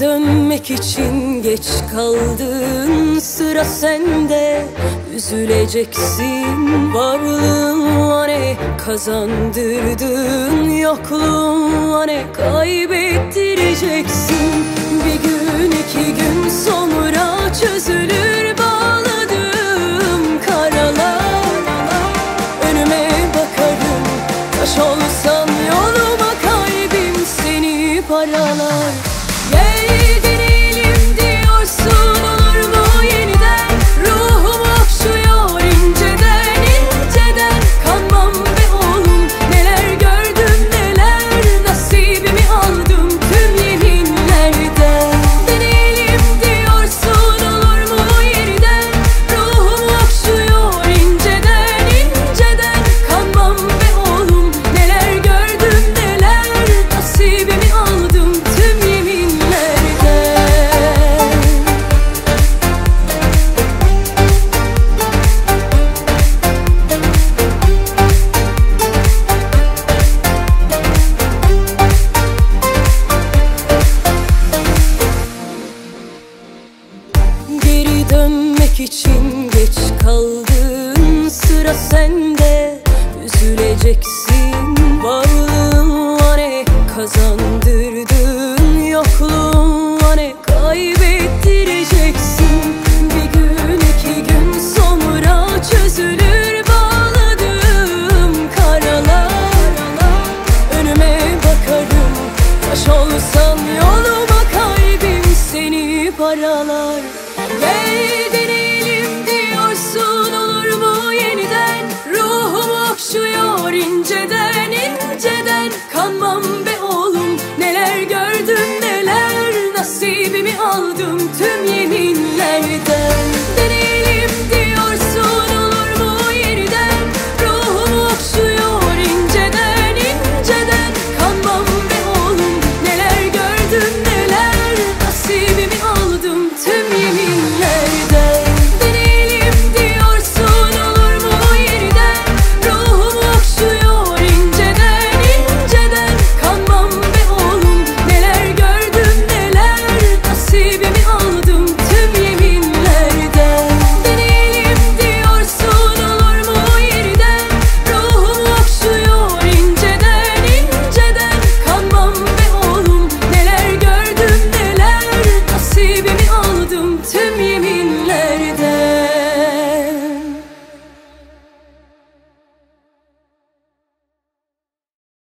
Dönmek için geç kaldın. Sıra sende üzüleceksin. Varlığınla ne kazandırdın? Yokluğunla ne kaybettireceksin? için geç kaldın. Sıra sende. Üzüleceksin. Varlığınla ne kazan should